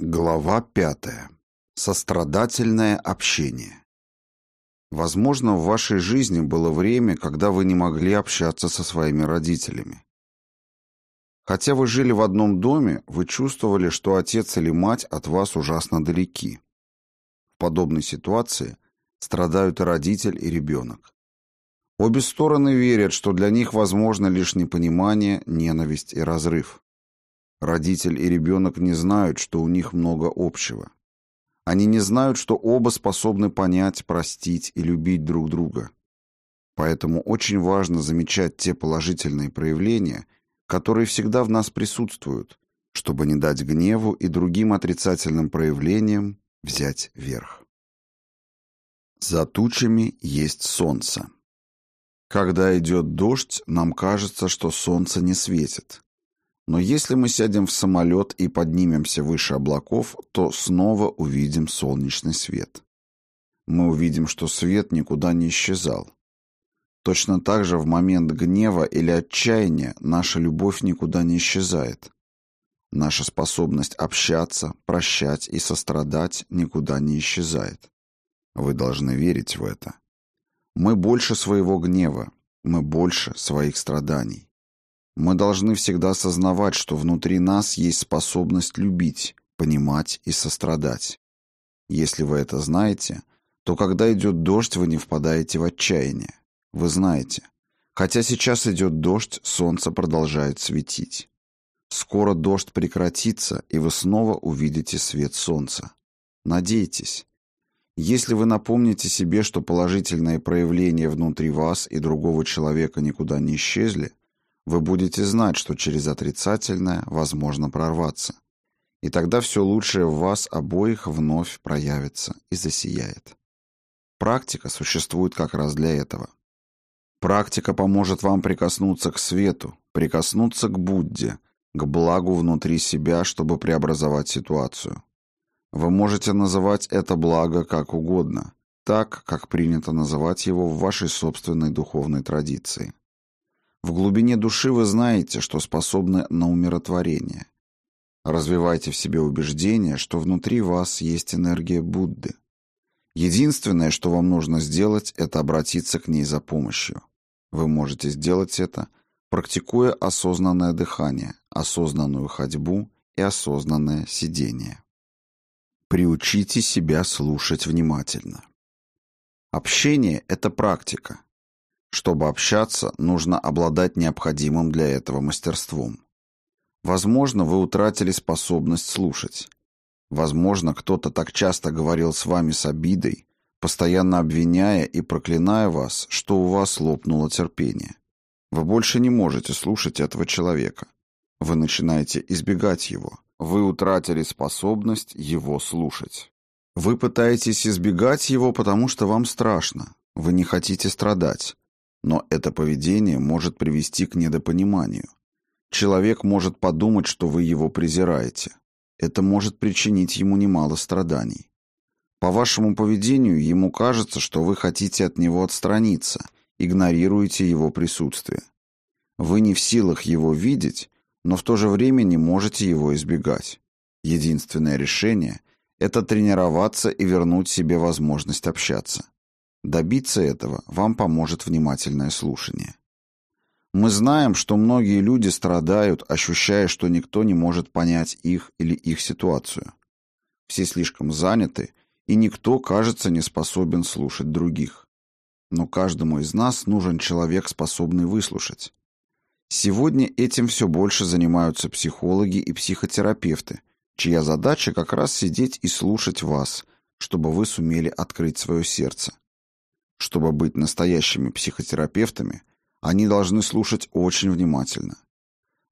Глава пятая. Сострадательное общение. Возможно, в вашей жизни было время, когда вы не могли общаться со своими родителями. Хотя вы жили в одном доме, вы чувствовали, что отец или мать от вас ужасно далеки. В подобной ситуации страдают и родитель, и ребенок. Обе стороны верят, что для них возможно лишь непонимание, ненависть и разрыв. Родитель и ребенок не знают, что у них много общего. Они не знают, что оба способны понять, простить и любить друг друга. Поэтому очень важно замечать те положительные проявления, которые всегда в нас присутствуют, чтобы не дать гневу и другим отрицательным проявлениям взять верх. За тучами есть солнце. Когда идет дождь, нам кажется, что солнце не светит. Но если мы сядем в самолет и поднимемся выше облаков, то снова увидим солнечный свет. Мы увидим, что свет никуда не исчезал. Точно так же в момент гнева или отчаяния наша любовь никуда не исчезает. Наша способность общаться, прощать и сострадать никуда не исчезает. Вы должны верить в это. Мы больше своего гнева, мы больше своих страданий. Мы должны всегда осознавать, что внутри нас есть способность любить, понимать и сострадать. Если вы это знаете, то когда идет дождь, вы не впадаете в отчаяние. Вы знаете, хотя сейчас идет дождь, солнце продолжает светить. Скоро дождь прекратится, и вы снова увидите свет солнца. Надейтесь. Если вы напомните себе, что положительные проявления внутри вас и другого человека никуда не исчезли, вы будете знать, что через отрицательное возможно прорваться. И тогда все лучшее в вас обоих вновь проявится и засияет. Практика существует как раз для этого. Практика поможет вам прикоснуться к свету, прикоснуться к Будде, к благу внутри себя, чтобы преобразовать ситуацию. Вы можете называть это благо как угодно, так, как принято называть его в вашей собственной духовной традиции. В глубине души вы знаете, что способны на умиротворение. Развивайте в себе убеждение, что внутри вас есть энергия Будды. Единственное, что вам нужно сделать, это обратиться к ней за помощью. Вы можете сделать это, практикуя осознанное дыхание, осознанную ходьбу и осознанное сидение. Приучите себя слушать внимательно. Общение – это практика. Чтобы общаться, нужно обладать необходимым для этого мастерством. Возможно, вы утратили способность слушать. Возможно, кто-то так часто говорил с вами с обидой, постоянно обвиняя и проклиная вас, что у вас лопнуло терпение. Вы больше не можете слушать этого человека. Вы начинаете избегать его. Вы утратили способность его слушать. Вы пытаетесь избегать его, потому что вам страшно. Вы не хотите страдать. Но это поведение может привести к недопониманию. Человек может подумать, что вы его презираете. Это может причинить ему немало страданий. По вашему поведению ему кажется, что вы хотите от него отстраниться, игнорируете его присутствие. Вы не в силах его видеть, но в то же время не можете его избегать. Единственное решение – это тренироваться и вернуть себе возможность общаться. Добиться этого вам поможет внимательное слушание. Мы знаем, что многие люди страдают, ощущая, что никто не может понять их или их ситуацию. Все слишком заняты, и никто, кажется, не способен слушать других. Но каждому из нас нужен человек, способный выслушать. Сегодня этим все больше занимаются психологи и психотерапевты, чья задача как раз сидеть и слушать вас, чтобы вы сумели открыть свое сердце. Чтобы быть настоящими психотерапевтами, они должны слушать очень внимательно.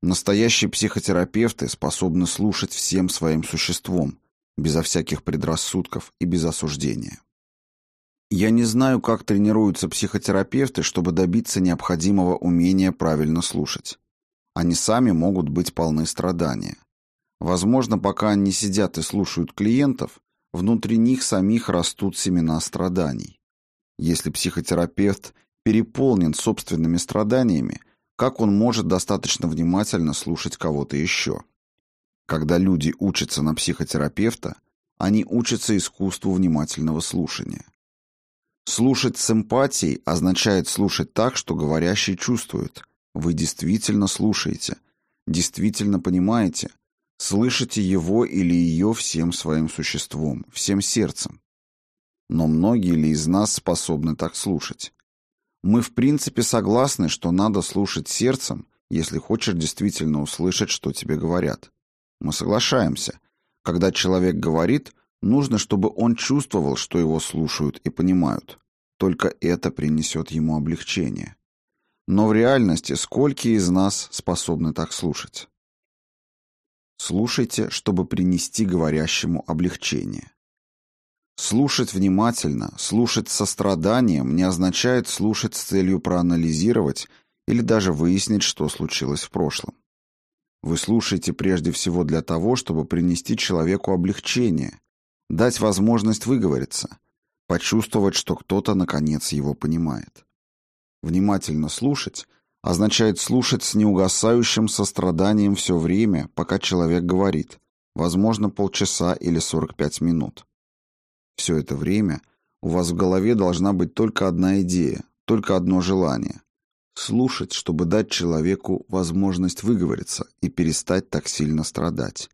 Настоящие психотерапевты способны слушать всем своим существом, безо всяких предрассудков и без осуждения. Я не знаю, как тренируются психотерапевты, чтобы добиться необходимого умения правильно слушать. Они сами могут быть полны страдания. Возможно, пока они сидят и слушают клиентов, внутри них самих растут семена страданий. Если психотерапевт переполнен собственными страданиями, как он может достаточно внимательно слушать кого-то еще? Когда люди учатся на психотерапевта, они учатся искусству внимательного слушания. Слушать с эмпатией означает слушать так, что говорящий чувствует. Вы действительно слушаете, действительно понимаете, слышите его или ее всем своим существом, всем сердцем. Но многие ли из нас способны так слушать? Мы в принципе согласны, что надо слушать сердцем, если хочешь действительно услышать, что тебе говорят. Мы соглашаемся. Когда человек говорит, нужно, чтобы он чувствовал, что его слушают и понимают. Только это принесет ему облегчение. Но в реальности сколько из нас способны так слушать? Слушайте, чтобы принести говорящему облегчение. Слушать внимательно, слушать с состраданием не означает слушать с целью проанализировать или даже выяснить, что случилось в прошлом. Вы слушаете прежде всего для того, чтобы принести человеку облегчение, дать возможность выговориться, почувствовать, что кто-то наконец его понимает. Внимательно слушать означает слушать с неугасающим состраданием все время, пока человек говорит, возможно, полчаса или 45 минут. Все это время у вас в голове должна быть только одна идея, только одно желание – слушать, чтобы дать человеку возможность выговориться и перестать так сильно страдать.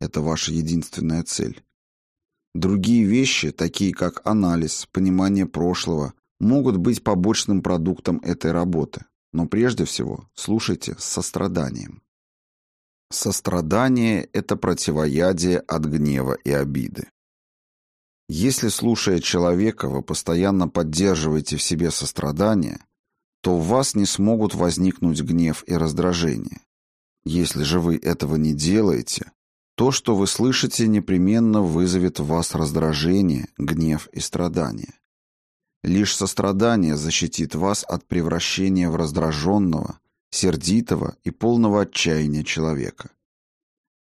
Это ваша единственная цель. Другие вещи, такие как анализ, понимание прошлого, могут быть побочным продуктом этой работы, но прежде всего слушайте с состраданием. Сострадание – это противоядие от гнева и обиды. Если, слушая человека, вы постоянно поддерживаете в себе сострадание, то в вас не смогут возникнуть гнев и раздражение. Если же вы этого не делаете, то, что вы слышите, непременно вызовет в вас раздражение, гнев и страдание. Лишь сострадание защитит вас от превращения в раздраженного, сердитого и полного отчаяния человека.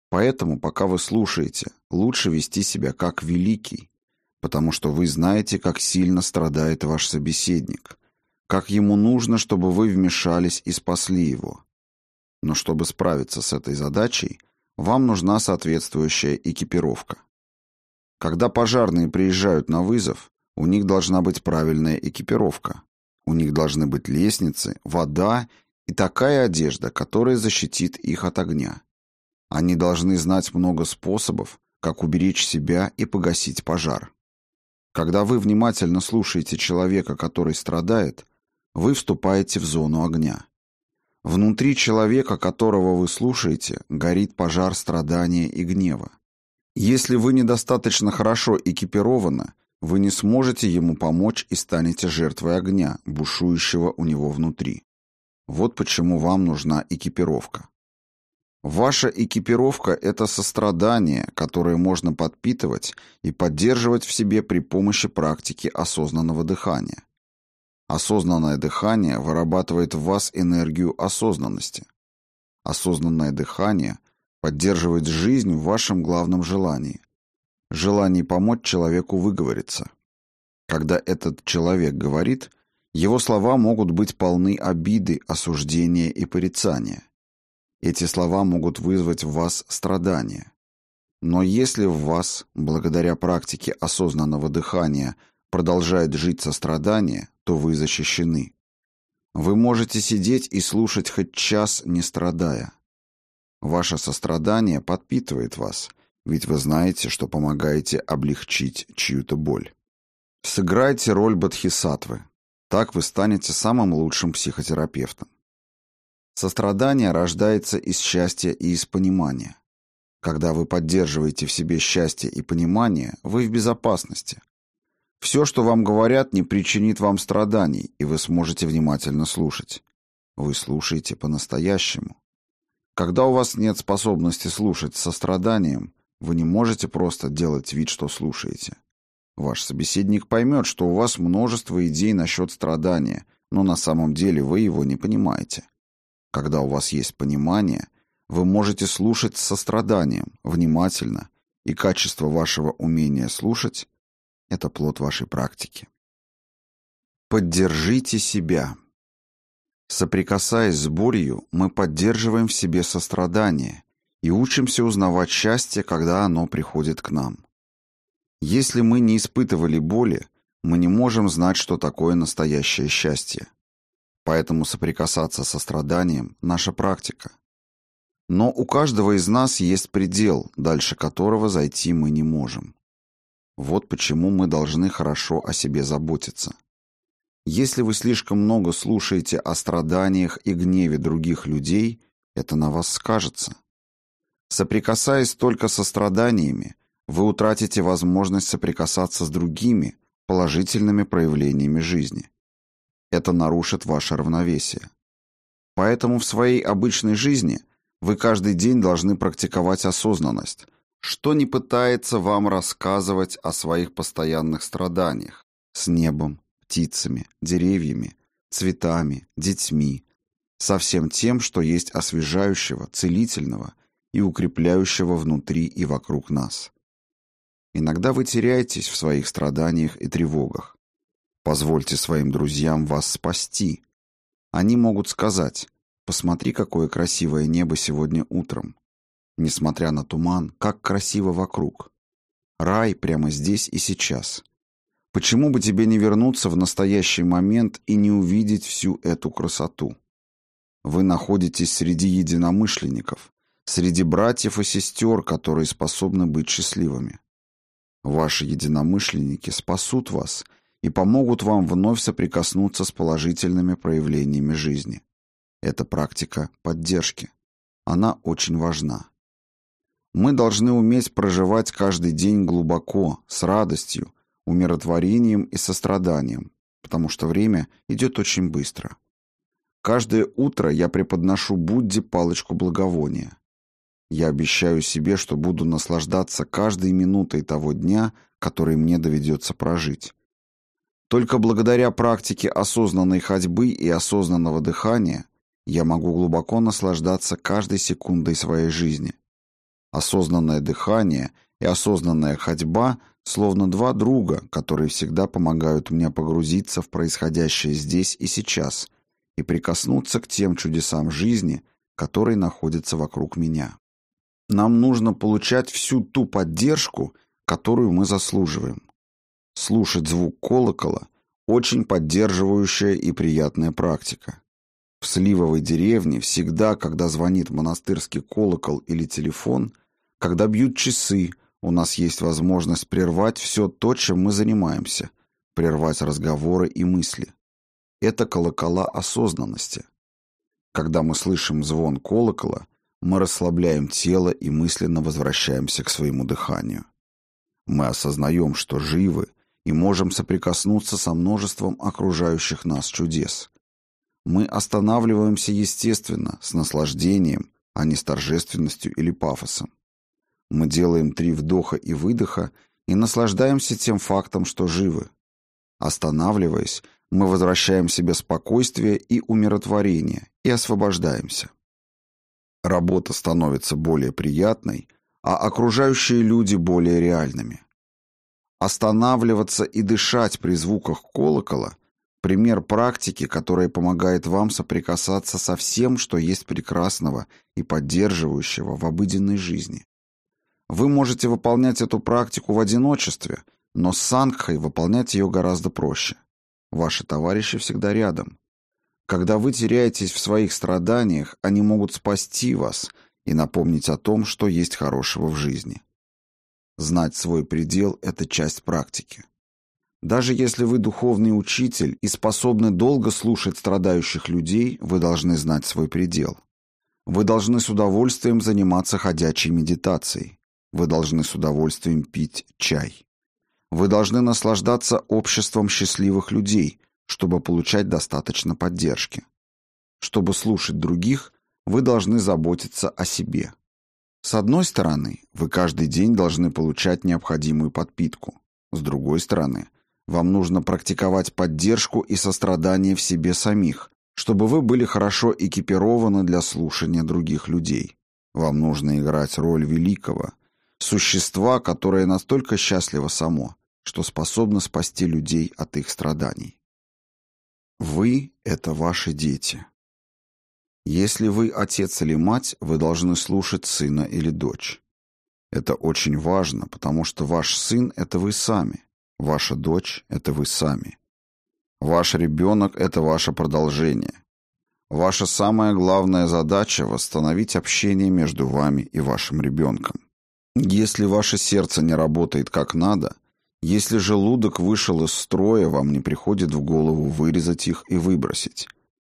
Поэтому, пока вы слушаете, лучше вести себя как великий, потому что вы знаете, как сильно страдает ваш собеседник, как ему нужно, чтобы вы вмешались и спасли его. Но чтобы справиться с этой задачей, вам нужна соответствующая экипировка. Когда пожарные приезжают на вызов, у них должна быть правильная экипировка. У них должны быть лестницы, вода и такая одежда, которая защитит их от огня. Они должны знать много способов, как уберечь себя и погасить пожар. Когда вы внимательно слушаете человека, который страдает, вы вступаете в зону огня. Внутри человека, которого вы слушаете, горит пожар страдания и гнева. Если вы недостаточно хорошо экипированы, вы не сможете ему помочь и станете жертвой огня, бушующего у него внутри. Вот почему вам нужна экипировка. Ваша экипировка – это сострадание, которое можно подпитывать и поддерживать в себе при помощи практики осознанного дыхания. Осознанное дыхание вырабатывает в вас энергию осознанности. Осознанное дыхание поддерживает жизнь в вашем главном желании – желании помочь человеку выговориться. Когда этот человек говорит, его слова могут быть полны обиды, осуждения и порицания – эти слова могут вызвать в вас страдания. Но если в вас, благодаря практике осознанного дыхания, продолжает жить сострадание, то вы защищены. Вы можете сидеть и слушать хоть час, не страдая. Ваше сострадание подпитывает вас, ведь вы знаете, что помогаете облегчить чью-то боль. Сыграйте роль бодхисаттвы. Так вы станете самым лучшим психотерапевтом. Сострадание рождается из счастья и из понимания. Когда вы поддерживаете в себе счастье и понимание, вы в безопасности. Все, что вам говорят, не причинит вам страданий, и вы сможете внимательно слушать. Вы слушаете по-настоящему. Когда у вас нет способности слушать с состраданием, вы не можете просто делать вид, что слушаете. Ваш собеседник поймет, что у вас множество идей насчет страдания, но на самом деле вы его не понимаете. Когда у вас есть понимание, вы можете слушать с состраданием, внимательно, и качество вашего умения слушать – это плод вашей практики. Поддержите себя. Соприкасаясь с болью, мы поддерживаем в себе сострадание, и учимся узнавать счастье, когда оно приходит к нам. Если мы не испытывали боли, мы не можем знать, что такое настоящее счастье. Поэтому соприкасаться со страданием – наша практика. Но у каждого из нас есть предел, дальше которого зайти мы не можем. Вот почему мы должны хорошо о себе заботиться. Если вы слишком много слушаете о страданиях и гневе других людей, это на вас скажется. Соприкасаясь только со страданиями, вы утратите возможность соприкасаться с другими положительными проявлениями жизни. Это нарушит ваше равновесие. Поэтому в своей обычной жизни вы каждый день должны практиковать осознанность, что не пытается вам рассказывать о своих постоянных страданиях с небом, птицами, деревьями, цветами, детьми, со всем тем, что есть освежающего, целительного и укрепляющего внутри и вокруг нас. Иногда вы теряетесь в своих страданиях и тревогах. Позвольте своим друзьям вас спасти. Они могут сказать, посмотри, какое красивое небо сегодня утром. Несмотря на туман, как красиво вокруг. Рай прямо здесь и сейчас. Почему бы тебе не вернуться в настоящий момент и не увидеть всю эту красоту? Вы находитесь среди единомышленников, среди братьев и сестер, которые способны быть счастливыми. Ваши единомышленники спасут вас и помогут вам вновь соприкоснуться с положительными проявлениями жизни. Это практика поддержки. Она очень важна. Мы должны уметь проживать каждый день глубоко, с радостью, умиротворением и состраданием, потому что время идет очень быстро. Каждое утро я преподношу Будде палочку благовония. Я обещаю себе, что буду наслаждаться каждой минутой того дня, который мне доведется прожить. Только благодаря практике осознанной ходьбы и осознанного дыхания я могу глубоко наслаждаться каждой секундой своей жизни. Осознанное дыхание и осознанная ходьба словно два друга, которые всегда помогают мне погрузиться в происходящее здесь и сейчас и прикоснуться к тем чудесам жизни, которые находятся вокруг меня. Нам нужно получать всю ту поддержку, которую мы заслуживаем. Слушать звук колокола – очень поддерживающая и приятная практика. В Сливовой деревне всегда, когда звонит монастырский колокол или телефон, когда бьют часы, у нас есть возможность прервать все то, чем мы занимаемся, прервать разговоры и мысли. Это колокола осознанности. Когда мы слышим звон колокола, мы расслабляем тело и мысленно возвращаемся к своему дыханию. Мы осознаем, что живы и можем соприкоснуться со множеством окружающих нас чудес. Мы останавливаемся естественно, с наслаждением, а не с торжественностью или пафосом. Мы делаем три вдоха и выдоха и наслаждаемся тем фактом, что живы. Останавливаясь, мы возвращаем себе спокойствие и умиротворение и освобождаемся. Работа становится более приятной, а окружающие люди более реальными. Останавливаться и дышать при звуках колокола – пример практики, которая помогает вам соприкасаться со всем, что есть прекрасного и поддерживающего в обыденной жизни. Вы можете выполнять эту практику в одиночестве, но с сангхой выполнять ее гораздо проще. Ваши товарищи всегда рядом. Когда вы теряетесь в своих страданиях, они могут спасти вас и напомнить о том, что есть хорошего в жизни. Знать свой предел – это часть практики. Даже если вы духовный учитель и способны долго слушать страдающих людей, вы должны знать свой предел. Вы должны с удовольствием заниматься ходячей медитацией. Вы должны с удовольствием пить чай. Вы должны наслаждаться обществом счастливых людей, чтобы получать достаточно поддержки. Чтобы слушать других, вы должны заботиться о себе. С одной стороны, вы каждый день должны получать необходимую подпитку. С другой стороны, вам нужно практиковать поддержку и сострадание в себе самих, чтобы вы были хорошо экипированы для слушания других людей. Вам нужно играть роль великого, существа, которое настолько счастливо само, что способно спасти людей от их страданий. Вы — это ваши дети. Если вы отец или мать, вы должны слушать сына или дочь. Это очень важно, потому что ваш сын – это вы сами, ваша дочь – это вы сами. Ваш ребенок – это ваше продолжение. Ваша самая главная задача – восстановить общение между вами и вашим ребенком. Если ваше сердце не работает как надо, если желудок вышел из строя, вам не приходит в голову вырезать их и выбросить.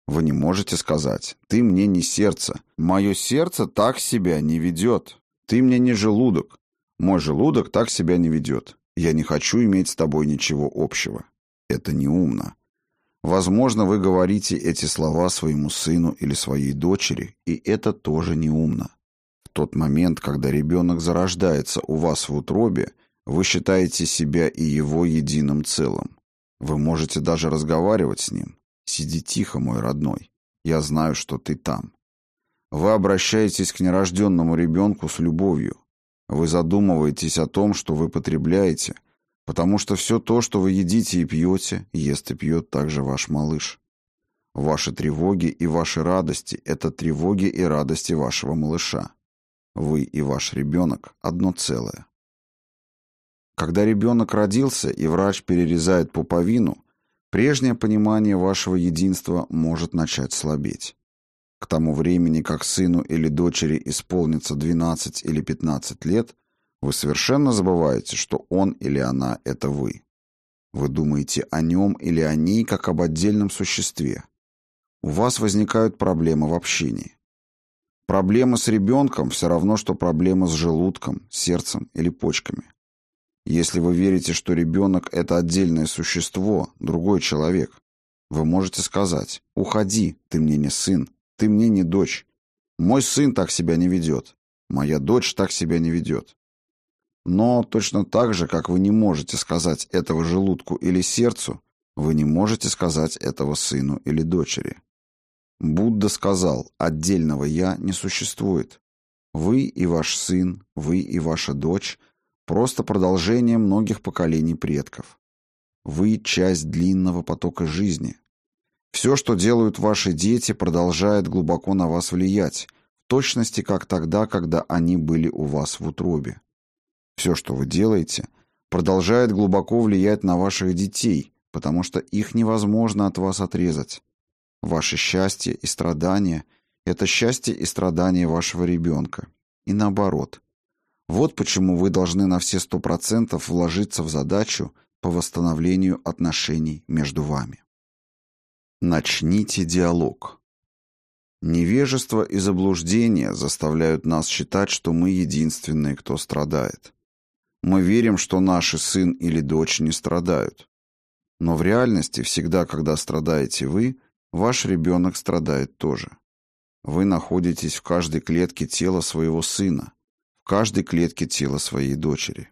Вы не можете сказать «ты мне не сердце, мое сердце так себя не ведет, ты мне не желудок, мой желудок так себя не ведет, я не хочу иметь с тобой ничего общего». Это неумно. Возможно, вы говорите эти слова своему сыну или своей дочери, и это тоже неумно. В тот момент, когда ребенок зарождается у вас в утробе, вы считаете себя и его единым целым. Вы можете даже разговаривать с ним. Сиди тихо, мой родной. Я знаю, что ты там. Вы обращаетесь к нерожденному ребенку с любовью. Вы задумываетесь о том, что вы потребляете, потому что все то, что вы едите и пьете, ест и пьет также ваш малыш. Ваши тревоги и ваши радости – это тревоги и радости вашего малыша. Вы и ваш ребенок – одно целое. Когда ребенок родился и врач перерезает пуповину, прежнее понимание вашего единства может начать слабеть. К тому времени, как сыну или дочери исполнится 12 или 15 лет, вы совершенно забываете, что он или она – это вы. Вы думаете о нем или о ней как об отдельном существе. У вас возникают проблемы в общении. Проблема с ребенком все равно, что проблема с желудком, сердцем или почками. Если вы верите, что ребенок – это отдельное существо, другой человек, вы можете сказать «Уходи, ты мне не сын, ты мне не дочь. Мой сын так себя не ведет, моя дочь так себя не ведет». Но точно так же, как вы не можете сказать этого желудку или сердцу, вы не можете сказать этого сыну или дочери. Будда сказал, отдельного «я» не существует. Вы и ваш сын, вы и ваша дочь – просто продолжение многих поколений предков. Вы – часть длинного потока жизни. Все, что делают ваши дети, продолжает глубоко на вас влиять, в точности как тогда, когда они были у вас в утробе. Все, что вы делаете, продолжает глубоко влиять на ваших детей, потому что их невозможно от вас отрезать. Ваше счастье и страдания – это счастье и страдания вашего ребенка. И наоборот – вот почему вы должны на все сто процентов вложиться в задачу по восстановлению отношений между вами. Начните диалог. Невежество и заблуждение заставляют нас считать, что мы единственные, кто страдает. Мы верим, что наши сын или дочь не страдают. Но в реальности всегда, когда страдаете вы, ваш ребенок страдает тоже. Вы находитесь в каждой клетке тела своего сына, в каждой клетке тела своей дочери.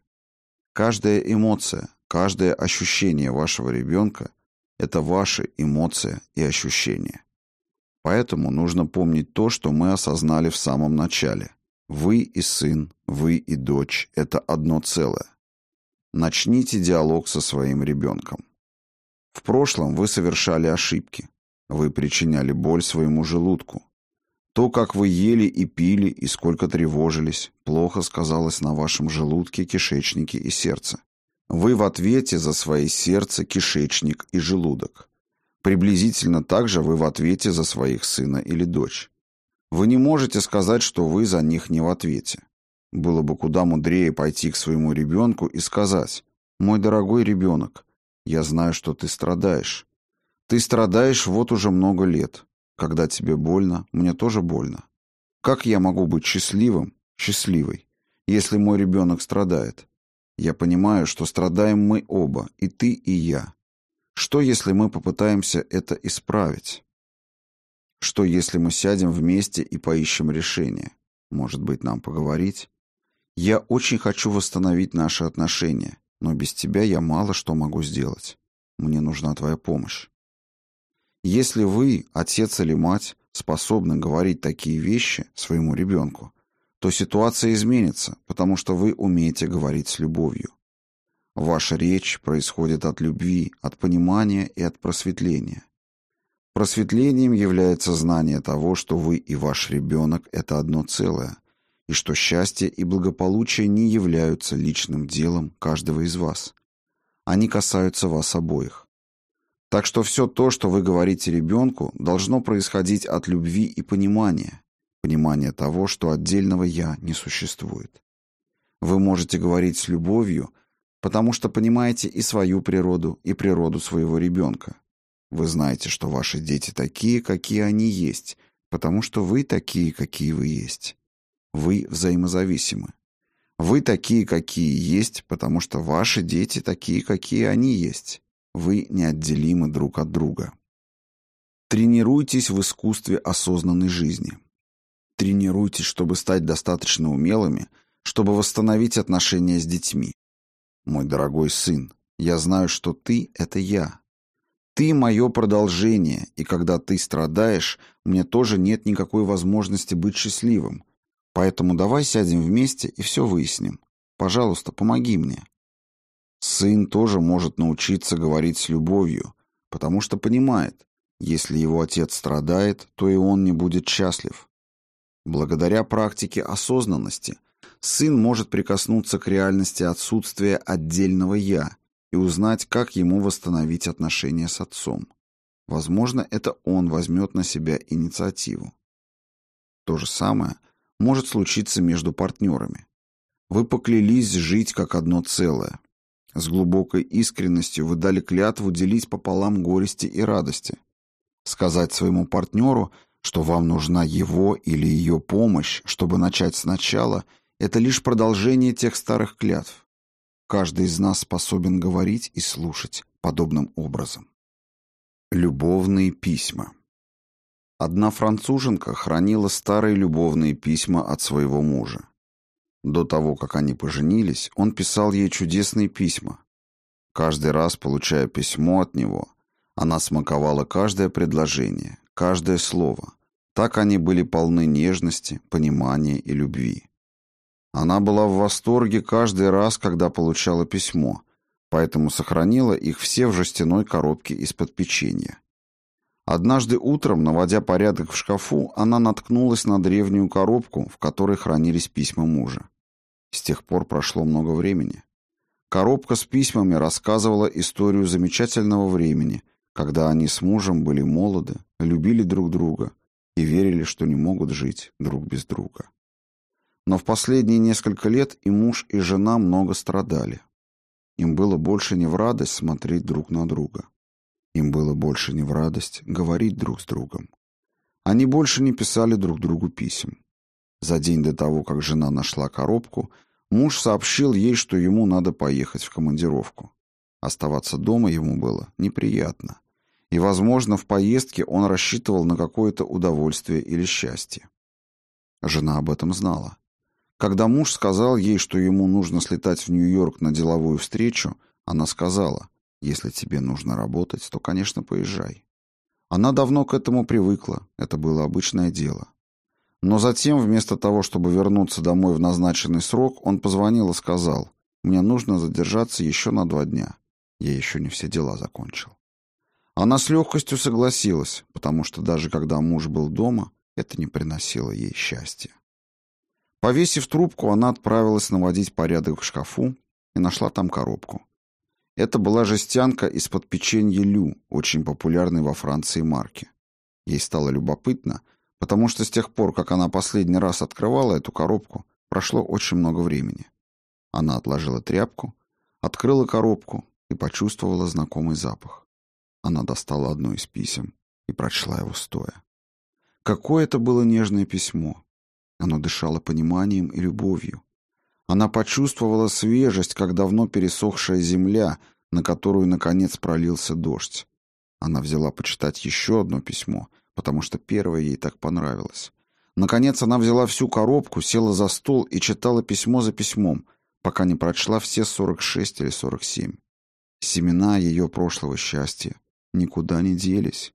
Каждая эмоция, каждое ощущение вашего ребенка – это ваши эмоции и ощущения. Поэтому нужно помнить то, что мы осознали в самом начале. Вы и сын, вы и дочь – это одно целое. Начните диалог со своим ребенком. В прошлом вы совершали ошибки. Вы причиняли боль своему желудку. То, как вы ели и пили, и сколько тревожились, плохо сказалось на вашем желудке, кишечнике и сердце. Вы в ответе за свои сердце, кишечник и желудок. Приблизительно так же вы в ответе за своих сына или дочь. Вы не можете сказать, что вы за них не в ответе. Было бы куда мудрее пойти к своему ребенку и сказать, «Мой дорогой ребенок, я знаю, что ты страдаешь. Ты страдаешь вот уже много лет. Когда тебе больно, мне тоже больно. Как я могу быть счастливым, счастливой, если мой ребенок страдает? Я понимаю, что страдаем мы оба, и ты, и я. Что, если мы попытаемся это исправить? Что, если мы сядем вместе и поищем решение? Может быть, нам поговорить? Я очень хочу восстановить наши отношения, но без тебя я мало что могу сделать. Мне нужна твоя помощь. Если вы, отец или мать, способны говорить такие вещи своему ребенку, то ситуация изменится, потому что вы умеете говорить с любовью. Ваша речь происходит от любви, от понимания и от просветления. Просветлением является знание того, что вы и ваш ребенок – это одно целое, и что счастье и благополучие не являются личным делом каждого из вас. Они касаются вас обоих. Так что все то, что вы говорите ребенку, должно происходить от любви и понимания, понимания того, что отдельного «я» не существует. Вы можете говорить с любовью, потому что понимаете и свою природу, и природу своего ребенка. Вы знаете, что ваши дети такие, какие они есть, потому что вы такие, какие вы есть. Вы взаимозависимы. Вы такие, какие есть, потому что ваши дети такие, какие они есть. Вы неотделимы друг от друга. Тренируйтесь в искусстве осознанной жизни. Тренируйтесь, чтобы стать достаточно умелыми, чтобы восстановить отношения с детьми. Мой дорогой сын, я знаю, что ты — это я. Ты — мое продолжение, и когда ты страдаешь, мне тоже нет никакой возможности быть счастливым, Поэтому давай сядем вместе и все выясним. Пожалуйста, помоги мне. Сын тоже может научиться говорить с любовью, потому что понимает, если его отец страдает, то и он не будет счастлив. Благодаря практике осознанности сын может прикоснуться к реальности отсутствия отдельного «я» и узнать, как ему восстановить отношения с отцом. Возможно, это он возьмет на себя инициативу. То же самое – может случиться между партнерами. Вы поклялись жить как одно целое. С глубокой искренностью вы дали клятву делить пополам горести и радости. Сказать своему партнеру, что вам нужна его или ее помощь, чтобы начать сначала, это лишь продолжение тех старых клятв. Каждый из нас способен говорить и слушать подобным образом. Любовные письма Одна француженка хранила старые любовные письма от своего мужа. До того, как они поженились, он писал ей чудесные письма. Каждый раз, получая письмо от него, она смаковала каждое предложение, каждое слово. Так они были полны нежности, понимания и любви. Она была в восторге каждый раз, когда получала письмо, поэтому сохранила их все в жестяной коробке из-под печенья. Однажды утром, наводя порядок в шкафу, она наткнулась на древнюю коробку, в которой хранились письма мужа. С тех пор прошло много времени. Коробка с письмами рассказывала историю замечательного времени, когда они с мужем были молоды, любили друг друга и верили, что не могут жить друг без друга. Но в последние несколько лет и муж, и жена много страдали. Им было больше не в радость смотреть друг на друга. Им было больше не в радость говорить друг с другом. Они больше не писали друг другу писем. За день до того, как жена нашла коробку, муж сообщил ей, что ему надо поехать в командировку. Оставаться дома ему было неприятно. И, возможно, в поездке он рассчитывал на какое-то удовольствие или счастье. Жена об этом знала. Когда муж сказал ей, что ему нужно слетать в Нью-Йорк на деловую встречу, она сказала, если тебе нужно работать, то, конечно, поезжай. Она давно к этому привыкла, это было обычное дело. Но затем, вместо того, чтобы вернуться домой в назначенный срок, он позвонил и сказал, «Мне нужно задержаться еще на два дня. Я еще не все дела закончил». Она с легкостью согласилась, потому что даже когда муж был дома, это не приносило ей счастья. Повесив трубку, она отправилась наводить порядок в шкафу и нашла там коробку. Это была жестянка из-под печенья Лю, очень популярной во Франции марки. Ей стало любопытно, потому что с тех пор, как она последний раз открывала эту коробку, прошло очень много времени. Она отложила тряпку, открыла коробку и почувствовала знакомый запах. Она достала одно из писем и прочла его стоя. Какое это было нежное письмо! Оно дышало пониманием и любовью. Она почувствовала свежесть, как давно пересохшая земля, на которую, наконец, пролился дождь. Она взяла почитать еще одно письмо, потому что первое ей так понравилось. Наконец она взяла всю коробку, села за стол и читала письмо за письмом, пока не прочла все 46 или 47. Семена ее прошлого счастья никуда не делись.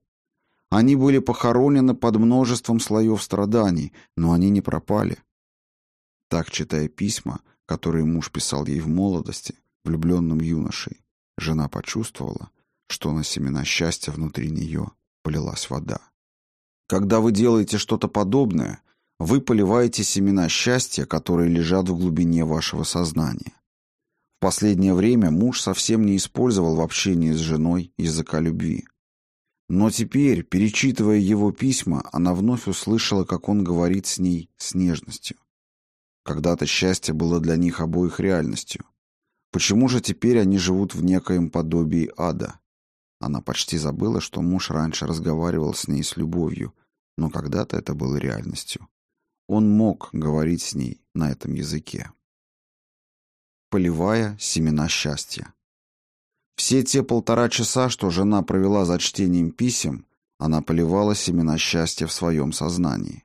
Они были похоронены под множеством слоев страданий, но они не пропали. Так, читая письма, которые муж писал ей в молодости, влюбленным юношей, жена почувствовала, что на семена счастья внутри нее полилась вода. Когда вы делаете что-то подобное, вы поливаете семена счастья, которые лежат в глубине вашего сознания. В последнее время муж совсем не использовал в общении с женой языка любви. Но теперь, перечитывая его письма, она вновь услышала, как он говорит с ней с нежностью. Когда-то счастье было для них обоих реальностью. Почему же теперь они живут в некоем подобии ада? Она почти забыла, что муж раньше разговаривал с ней с любовью, но когда-то это было реальностью. Он мог говорить с ней на этом языке. Поливая семена счастья. Все те полтора часа, что жена провела за чтением писем, она поливала семена счастья в своем сознании.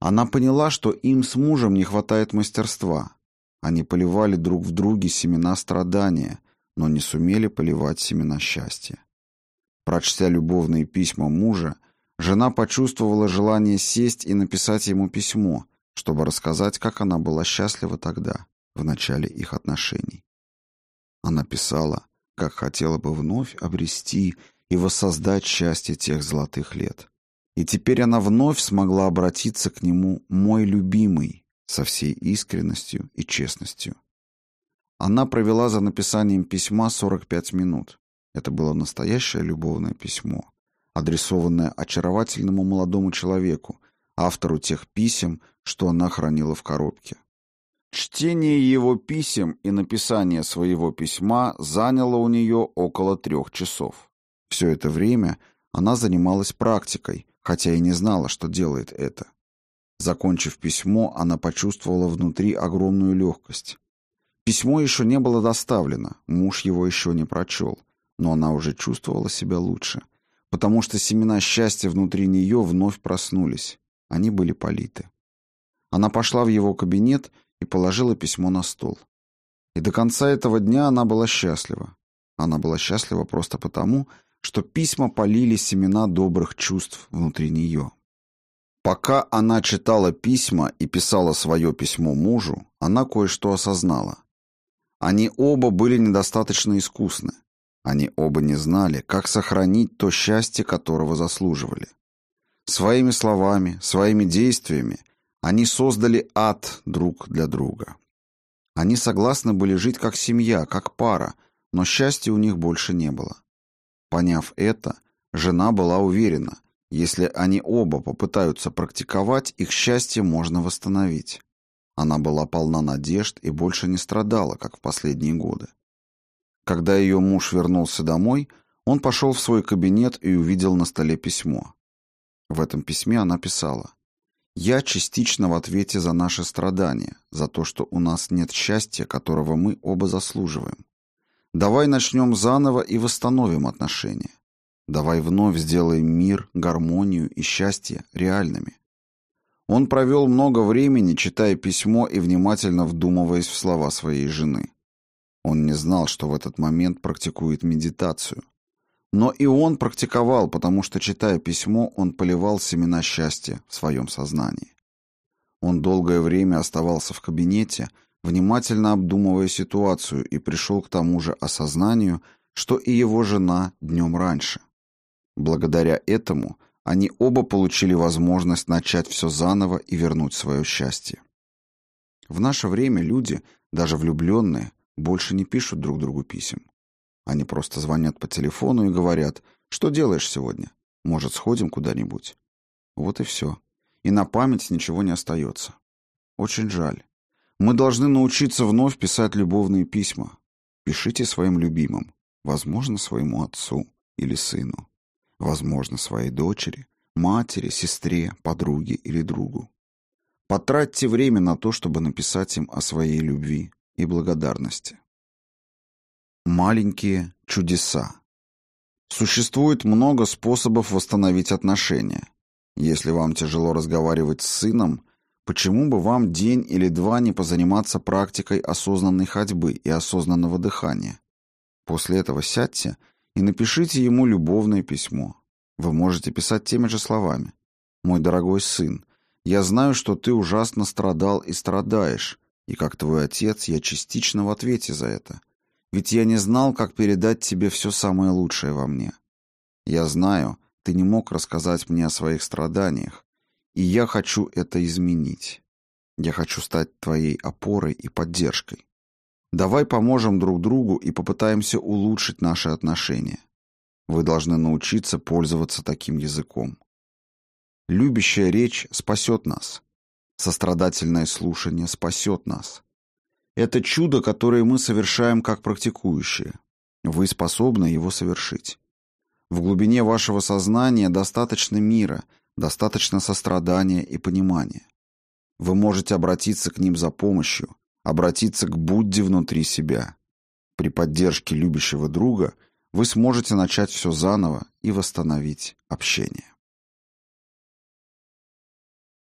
Она поняла, что им с мужем не хватает мастерства. Они поливали друг в друге семена страдания, но не сумели поливать семена счастья. Прочтя любовные письма мужа, жена почувствовала желание сесть и написать ему письмо, чтобы рассказать, как она была счастлива тогда, в начале их отношений. Она писала, как хотела бы вновь обрести и воссоздать счастье тех золотых лет. И теперь она вновь смогла обратиться к нему «мой любимый» со всей искренностью и честностью. Она провела за написанием письма 45 минут. Это было настоящее любовное письмо, адресованное очаровательному молодому человеку, автору тех писем, что она хранила в коробке. Чтение его писем и написание своего письма заняло у нее около трех часов. Все это время она занималась практикой, хотя и не знала, что делает это. Закончив письмо, она почувствовала внутри огромную легкость. Письмо еще не было доставлено, муж его еще не прочел, но она уже чувствовала себя лучше, потому что семена счастья внутри нее вновь проснулись, они были политы. Она пошла в его кабинет и положила письмо на стол. И до конца этого дня она была счастлива. Она была счастлива просто потому, что письма полили семена добрых чувств внутри нее. Пока она читала письма и писала свое письмо мужу, она кое-что осознала. Они оба были недостаточно искусны. Они оба не знали, как сохранить то счастье, которого заслуживали. Своими словами, своими действиями они создали ад друг для друга. Они согласны были жить как семья, как пара, но счастья у них больше не было. Поняв это, жена была уверена, если они оба попытаются практиковать, их счастье можно восстановить. Она была полна надежд и больше не страдала, как в последние годы. Когда ее муж вернулся домой, он пошел в свой кабинет и увидел на столе письмо. В этом письме она писала я частично в ответе за наши страдания, за то, что у нас нет счастья, которого мы оба заслуживаем. Давай начнем заново и восстановим отношения. Давай вновь сделаем мир, гармонию и счастье реальными. Он провел много времени, читая письмо и внимательно вдумываясь в слова своей жены. Он не знал, что в этот момент практикует медитацию. Но и он практиковал, потому что, читая письмо, он поливал семена счастья в своем сознании. Он долгое время оставался в кабинете, внимательно обдумывая ситуацию, и пришел к тому же осознанию, что и его жена днем раньше. Благодаря этому они оба получили возможность начать все заново и вернуть свое счастье. В наше время люди, даже влюбленные, больше не пишут друг другу писем. Они просто звонят по телефону и говорят, что делаешь сегодня? Может, сходим куда-нибудь? Вот и все. И на память ничего не остается. Очень жаль. Мы должны научиться вновь писать любовные письма. Пишите своим любимым, возможно, своему отцу или сыну, возможно, своей дочери, матери, сестре, подруге или другу. Потратьте время на то, чтобы написать им о своей любви и благодарности. Маленькие чудеса. Существует много способов восстановить отношения. Если вам тяжело разговаривать с сыном, почему бы вам день или два не позаниматься практикой осознанной ходьбы и осознанного дыхания? После этого сядьте и напишите ему любовное письмо. Вы можете писать теми же словами. «Мой дорогой сын, я знаю, что ты ужасно страдал и страдаешь, и как твой отец я частично в ответе за это ведь я не знал, как передать тебе все самое лучшее во мне. Я знаю, ты не мог рассказать мне о своих страданиях, и я хочу это изменить. Я хочу стать твоей опорой и поддержкой. Давай поможем друг другу и попытаемся улучшить наши отношения. Вы должны научиться пользоваться таким языком. Любящая речь спасет нас. Сострадательное слушание спасет нас. Это чудо, которое мы совершаем как практикующие. Вы способны его совершить. В глубине вашего сознания достаточно мира, достаточно сострадания и понимания. Вы можете обратиться к ним за помощью, обратиться к Будде внутри себя. При поддержке любящего друга вы сможете начать все заново и восстановить общение.